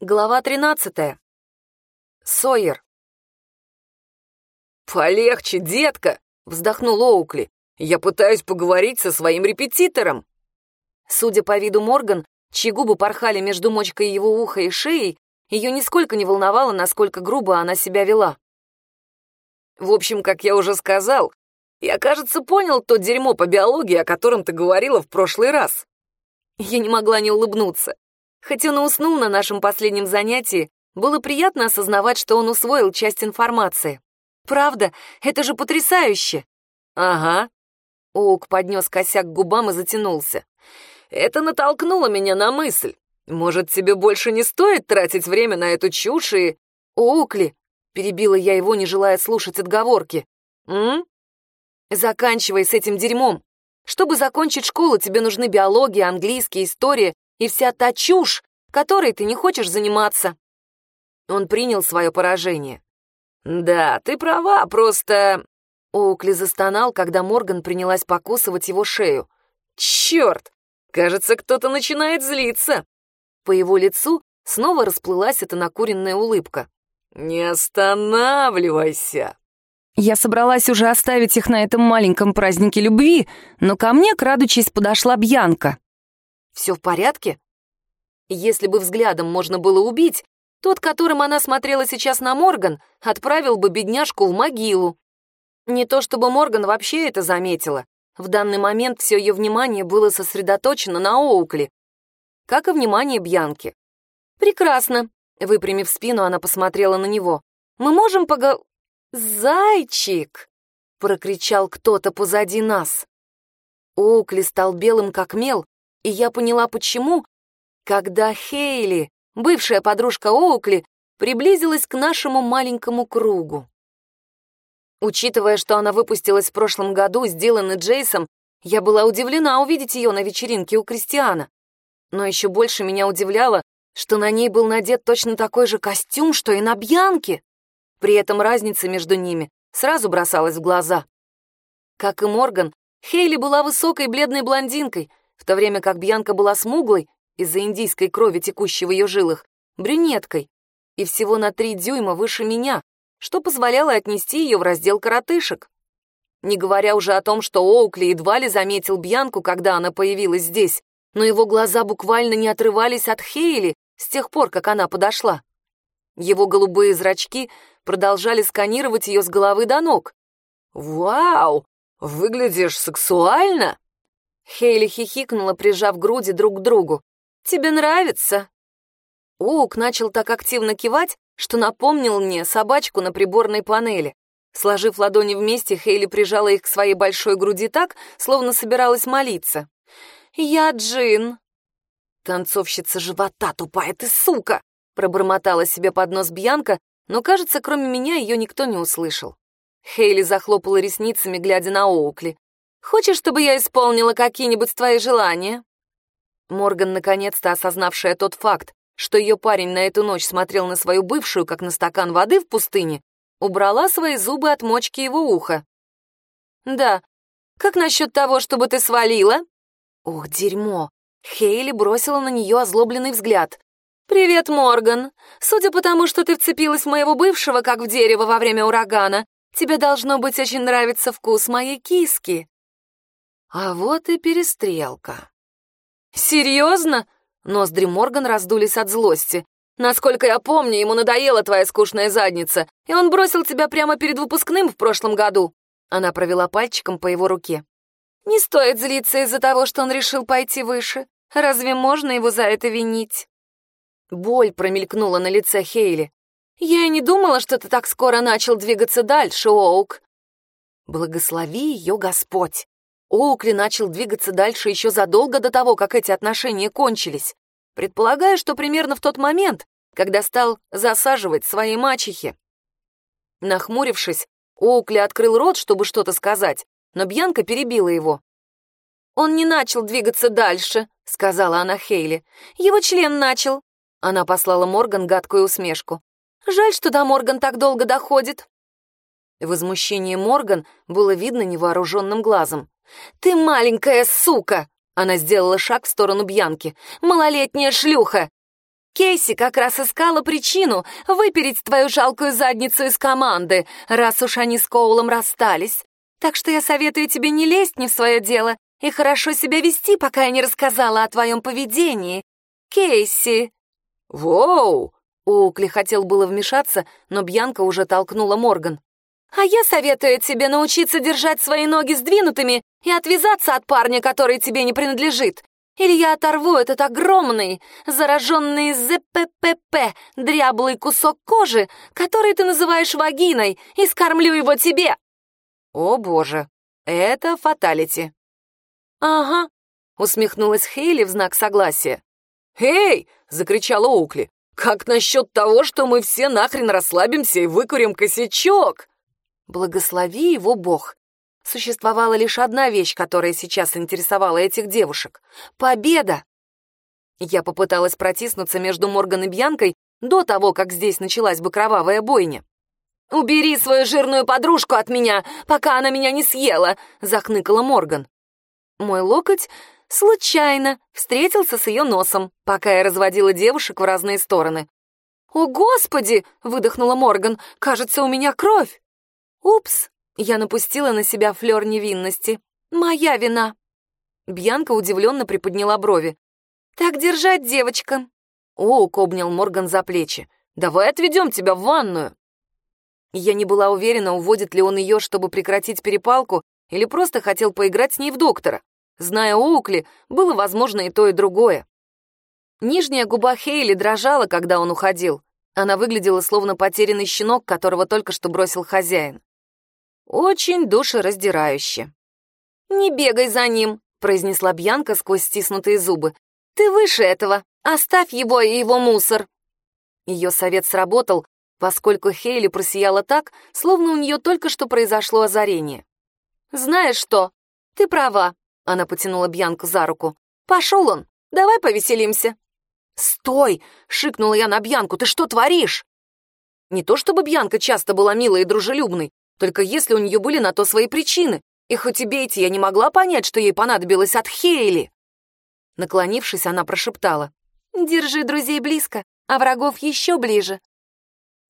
Глава 13. Сойер. «Полегче, детка!» — вздохнул Оукли. «Я пытаюсь поговорить со своим репетитором». Судя по виду Морган, чьи губы порхали между мочкой его уха и шеей, ее нисколько не волновало, насколько грубо она себя вела. «В общем, как я уже сказал, я, кажется, понял то дерьмо по биологии, о котором ты говорила в прошлый раз». Я не могла не улыбнуться. Хоть он и уснул на нашем последнем занятии, было приятно осознавать, что он усвоил часть информации. Правда, это же потрясающе. Ага. Оук поднес косяк к губам и затянулся. Это натолкнуло меня на мысль. Может, тебе больше не стоит тратить время на эту чушь и... Оукли, перебила я его, не желая слушать отговорки. М? Заканчивай с этим дерьмом. Чтобы закончить школу, тебе нужны биология, английский, история и вся та чушь, которой ты не хочешь заниматься. Он принял свое поражение. «Да, ты права, просто...» Оукли застонал, когда Морган принялась покусывать его шею. «Черт! Кажется, кто-то начинает злиться!» По его лицу снова расплылась эта накуренная улыбка. «Не останавливайся!» Я собралась уже оставить их на этом маленьком празднике любви, но ко мне, крадучись, подошла Бьянка. Все в порядке? Если бы взглядом можно было убить, тот, которым она смотрела сейчас на Морган, отправил бы бедняжку в могилу. Не то чтобы Морган вообще это заметила. В данный момент все ее внимание было сосредоточено на Оукли, как и внимание Бьянки. «Прекрасно», — выпрямив спину, она посмотрела на него. «Мы можем пого...» «Зайчик!» — прокричал кто-то позади нас. Оукли стал белым как мел, и я поняла, почему, когда Хейли, бывшая подружка Оукли, приблизилась к нашему маленькому кругу. Учитывая, что она выпустилась в прошлом году с Дилан и Джейсом, я была удивлена увидеть ее на вечеринке у Кристиана. Но еще больше меня удивляло, что на ней был надет точно такой же костюм, что и на Бьянке. При этом разница между ними сразу бросалась в глаза. Как и Морган, Хейли была высокой бледной блондинкой, в то время как Бьянка была смуглой, из-за индийской крови, текущей в ее жилах, брюнеткой, и всего на три дюйма выше меня, что позволяло отнести ее в раздел коротышек. Не говоря уже о том, что Оукли едва ли заметил Бьянку, когда она появилась здесь, но его глаза буквально не отрывались от Хейли с тех пор, как она подошла. Его голубые зрачки продолжали сканировать ее с головы до ног. «Вау! Выглядишь сексуально!» Хейли хихикнула, прижав груди друг к другу. «Тебе нравится?» Оук начал так активно кивать, что напомнил мне собачку на приборной панели. Сложив ладони вместе, Хейли прижала их к своей большой груди так, словно собиралась молиться. «Я Джин». «Танцовщица живота, тупая ты сука!» пробормотала себе под нос Бьянка, но, кажется, кроме меня ее никто не услышал. Хейли захлопала ресницами, глядя на Оукли. Хочешь, чтобы я исполнила какие-нибудь твои желания?» Морган, наконец-то осознавшая тот факт, что ее парень на эту ночь смотрел на свою бывшую, как на стакан воды в пустыне, убрала свои зубы от мочки его уха. «Да. Как насчет того, чтобы ты свалила?» «Ох, дерьмо!» Хейли бросила на нее озлобленный взгляд. «Привет, Морган. Судя по тому, что ты вцепилась в моего бывшего, как в дерево во время урагана, тебе должно быть очень нравится вкус моей киски». А вот и перестрелка. «Серьезно?» Ноздри Морган раздулись от злости. «Насколько я помню, ему надоела твоя скучная задница, и он бросил тебя прямо перед выпускным в прошлом году». Она провела пальчиком по его руке. «Не стоит злиться из-за того, что он решил пойти выше. Разве можно его за это винить?» Боль промелькнула на лице Хейли. «Я и не думала, что ты так скоро начал двигаться дальше, Оук». «Благослови ее Господь!» Оукли начал двигаться дальше еще задолго до того, как эти отношения кончились, предполагая, что примерно в тот момент, когда стал засаживать свои мачехи. Нахмурившись, Оукли открыл рот, чтобы что-то сказать, но Бьянка перебила его. «Он не начал двигаться дальше», — сказала она Хейли. «Его член начал». Она послала Морган гадкую усмешку. «Жаль, что до Морган так долго доходит». Возмущение Морган было видно невооруженным глазом. «Ты маленькая сука!» Она сделала шаг в сторону Бьянки. «Малолетняя шлюха!» Кейси как раз искала причину выпереть твою жалкую задницу из команды, раз уж они с Коулом расстались. Так что я советую тебе не лезть не в свое дело и хорошо себя вести, пока я не рассказала о твоем поведении. Кейси!» «Воу!» Оукли хотел было вмешаться, но Бьянка уже толкнула Морган. «А я советую тебе научиться держать свои ноги сдвинутыми и отвязаться от парня, который тебе не принадлежит. Или я оторву этот огромный, зараженный ЗППП, дряблый кусок кожи, который ты называешь вагиной, и скормлю его тебе!» «О боже, это фаталити!» «Ага», — усмехнулась Хейли в знак согласия. «Эй!» — закричал Оукли. «Как насчет того, что мы все нахрен расслабимся и выкурим косячок?» Благослови его Бог. Существовала лишь одна вещь, которая сейчас интересовала этих девушек — победа. Я попыталась протиснуться между Морган и Бьянкой до того, как здесь началась бы кровавая бойня. «Убери свою жирную подружку от меня, пока она меня не съела!» — захныкала Морган. Мой локоть случайно встретился с ее носом, пока я разводила девушек в разные стороны. «О, Господи!» — выдохнула Морган. «Кажется, у меня кровь!» «Упс!» — я напустила на себя флёр невинности. «Моя вина!» Бьянка удивленно приподняла брови. «Так держать, девочка!» Оук обнял Морган за плечи. «Давай отведем тебя в ванную!» Я не была уверена, уводит ли он ее, чтобы прекратить перепалку, или просто хотел поиграть с ней в доктора. Зная Оукли, было возможно и то, и другое. Нижняя губа Хейли дрожала, когда он уходил. Она выглядела словно потерянный щенок, которого только что бросил хозяин. Очень душераздирающе. «Не бегай за ним», — произнесла Бьянка сквозь стиснутые зубы. «Ты выше этого. Оставь его и его мусор». Ее совет сработал, поскольку Хейли просияла так, словно у нее только что произошло озарение. «Знаешь что? Ты права», — она потянула Бьянку за руку. «Пошел он. Давай повеселимся». «Стой!» — шикнула я на Бьянку. «Ты что творишь?» Не то чтобы Бьянка часто была милой и дружелюбной, только если у нее были на то свои причины. И хоть и Бейти я не могла понять, что ей понадобилось от Хейли. Наклонившись, она прошептала. «Держи друзей близко, а врагов еще ближе».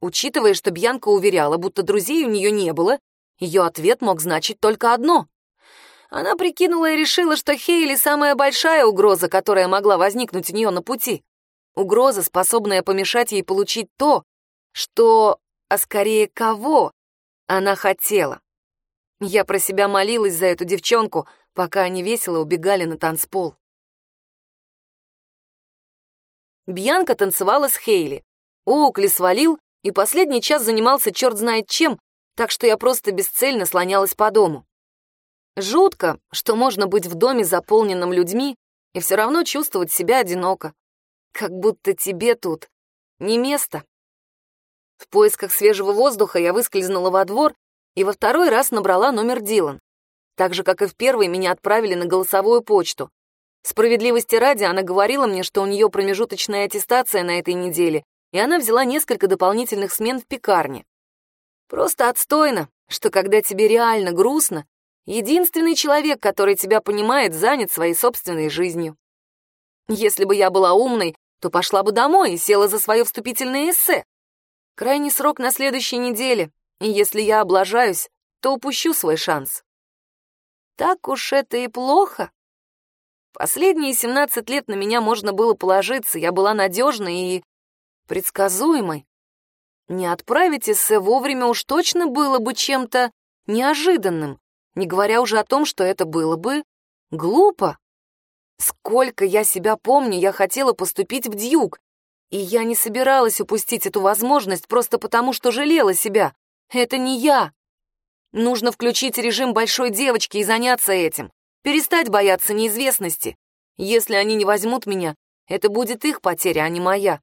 Учитывая, что Бьянка уверяла, будто друзей у нее не было, ее ответ мог значить только одно. Она прикинула и решила, что Хейли — самая большая угроза, которая могла возникнуть у нее на пути. Угроза, способная помешать ей получить то, что, а скорее кого, она хотела. Я про себя молилась за эту девчонку, пока они весело убегали на танцпол. Бьянка танцевала с Хейли. Оукли свалил, и последний час занимался черт знает чем, так что я просто бесцельно слонялась по дому. Жутко, что можно быть в доме, заполненном людьми, и все равно чувствовать себя одиноко. Как будто тебе тут не место. В поисках свежего воздуха я выскользнула во двор и во второй раз набрала номер Дилан. Так же, как и в первый, меня отправили на голосовую почту. Справедливости ради, она говорила мне, что у нее промежуточная аттестация на этой неделе, и она взяла несколько дополнительных смен в пекарне. Просто отстойно, что когда тебе реально грустно, единственный человек, который тебя понимает, занят своей собственной жизнью. Если бы я была умной, то пошла бы домой и села за свое вступительное эссе. Крайний срок на следующей неделе, и если я облажаюсь, то упущу свой шанс. Так уж это и плохо. Последние 17 лет на меня можно было положиться, я была надежной и предсказуемой. Не отправить эссе вовремя уж точно было бы чем-то неожиданным, не говоря уже о том, что это было бы глупо. Сколько я себя помню, я хотела поступить в Дьюк, и я не собиралась упустить эту возможность просто потому, что жалела себя. Это не я. Нужно включить режим большой девочки и заняться этим. Перестать бояться неизвестности. Если они не возьмут меня, это будет их потеря, а не моя.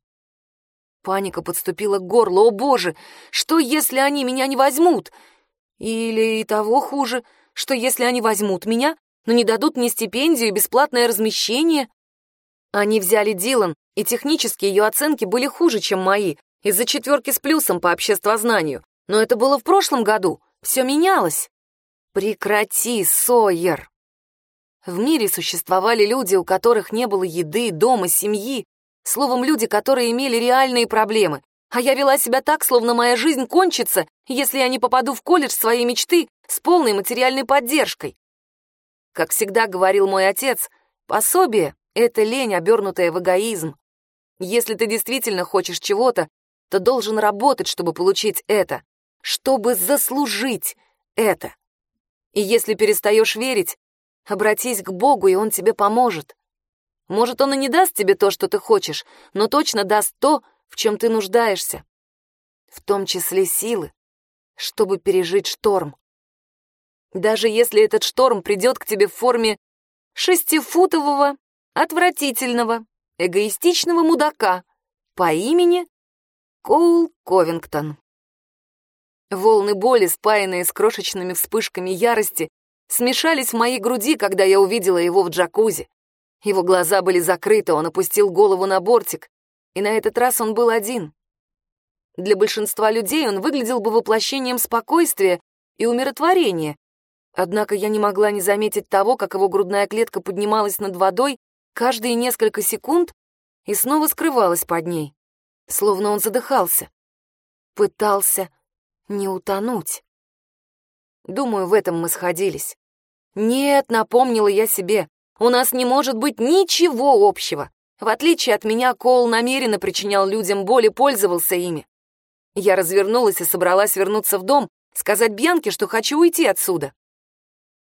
Паника подступила к горлу. О боже, что если они меня не возьмут? Или и того хуже, что если они возьмут меня, но не дадут мне стипендию и бесплатное размещение? Они взяли Дилан, и технически ее оценки были хуже, чем мои, из-за четверки с плюсом по обществознанию. Но это было в прошлом году, все менялось. Прекрати, Сойер. В мире существовали люди, у которых не было еды, дома, семьи, Словом, люди, которые имели реальные проблемы. А я вела себя так, словно моя жизнь кончится, если я не попаду в колледж своей мечты с полной материальной поддержкой. Как всегда говорил мой отец, пособие — это лень, обернутая в эгоизм. Если ты действительно хочешь чего-то, то должен работать, чтобы получить это, чтобы заслужить это. И если перестаешь верить, обратись к Богу, и Он тебе поможет. Может, Он и не даст тебе то, что ты хочешь, но точно даст то, в чем ты нуждаешься. В том числе силы, чтобы пережить шторм. Даже если этот шторм придет к тебе в форме шестифутового, отвратительного, эгоистичного мудака по имени Коул Ковингтон. Волны боли, спаянные с крошечными вспышками ярости, смешались в моей груди, когда я увидела его в джакузи. Его глаза были закрыты, он опустил голову на бортик, и на этот раз он был один. Для большинства людей он выглядел бы воплощением спокойствия и умиротворения, однако я не могла не заметить того, как его грудная клетка поднималась над водой каждые несколько секунд и снова скрывалась под ней, словно он задыхался. Пытался не утонуть. Думаю, в этом мы сходились. Нет, напомнила я себе, у нас не может быть ничего общего. В отличие от меня, Коул намеренно причинял людям боль и пользовался ими. Я развернулась и собралась вернуться в дом, сказать Бьянке, что хочу уйти отсюда.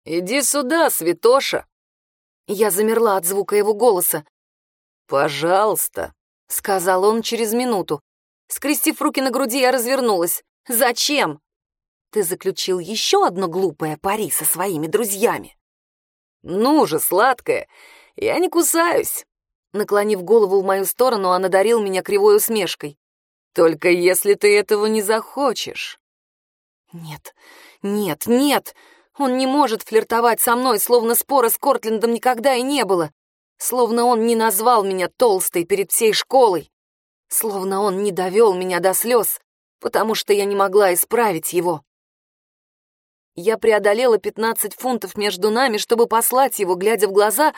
«Иди сюда, святоша!» Я замерла от звука его голоса. «Пожалуйста», — сказал он через минуту. Скрестив руки на груди, я развернулась. «Зачем?» «Ты заключил еще одно глупое пари со своими друзьями». «Ну же, сладкая, я не кусаюсь». Наклонив голову в мою сторону, он одарил меня кривой усмешкой. «Только если ты этого не захочешь». «Нет, нет, нет, он не может флиртовать со мной, словно спора с Кортлендом никогда и не было. Словно он не назвал меня толстой перед всей школой. Словно он не довел меня до слез, потому что я не могла исправить его. Я преодолела 15 фунтов между нами, чтобы послать его, глядя в глаза,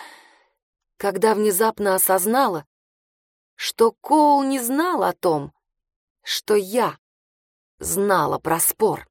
когда внезапно осознала, что Коул не знал о том, что я знала про спор.